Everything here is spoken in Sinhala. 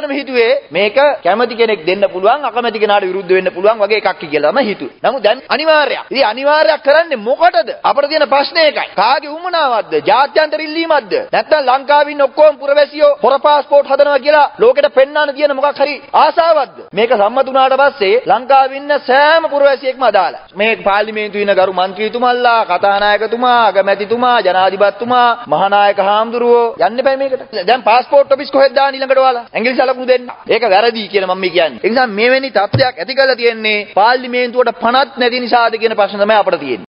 ඇත්තටම හිතුවේ මේක කැමති කෙනෙක් දෙන්න පුළුවන් අකමැති කෙනාට විරුද්ධ වෙන්න පුළුවන් වගේ එකක් කියලා තමයි හිතුවේ. නමුත් දැන් අනිවාර්යයක්. ඉතින් අනිවාර්යයක් කරන්නේ මොකටද? අපිට තියෙන ප්‍රශ්නේ එකයි. කාගේ උමනාවක්ද? ජාත්‍යන්තර ඉල්ලීමක්ද? නැත්නම් ලංකාවේ ඉන්න ඔක්කොම පුරවැසියෝ හොර පාස්පෝර්ට් හදනවා කියලා ලෝකෙට පෙන්වන්න තියෙන මොකක් හරි ආසාවක්ද? මේක සම්මත වුණාට පස්සේ ලංකාවේ ඉන්න සෑම පුරවැසියෙක්ම අදාළයි. මේ පාර්ලිමේන්තුවේ ඉන්න ගරු මන්ත්‍රීතුමල්ලා, කතානායකතුමා, අගමැතිතුමා, ජනාධිපතිතුමා, මහානායක හාමුදුරුවෝ යන්න බෑ මේකට. දැන් පාස්පෝර්ට් ඔෆිස් කොහෙද දාන්න ඊළඟට ඔයාලා? ඇඟිලි සලකුණු දෙන්න. ඒක වැරදි කියලා මම කියන්නේ. ඒ නිසා මෙවැනි තත්ත්වයක් ඇති කරලා තියෙන්නේ පාර්ලිමේන්තුවට පනත් නැති නිසාද කියන ප්‍රශ්න තමයි අපිට තියෙන්නේ.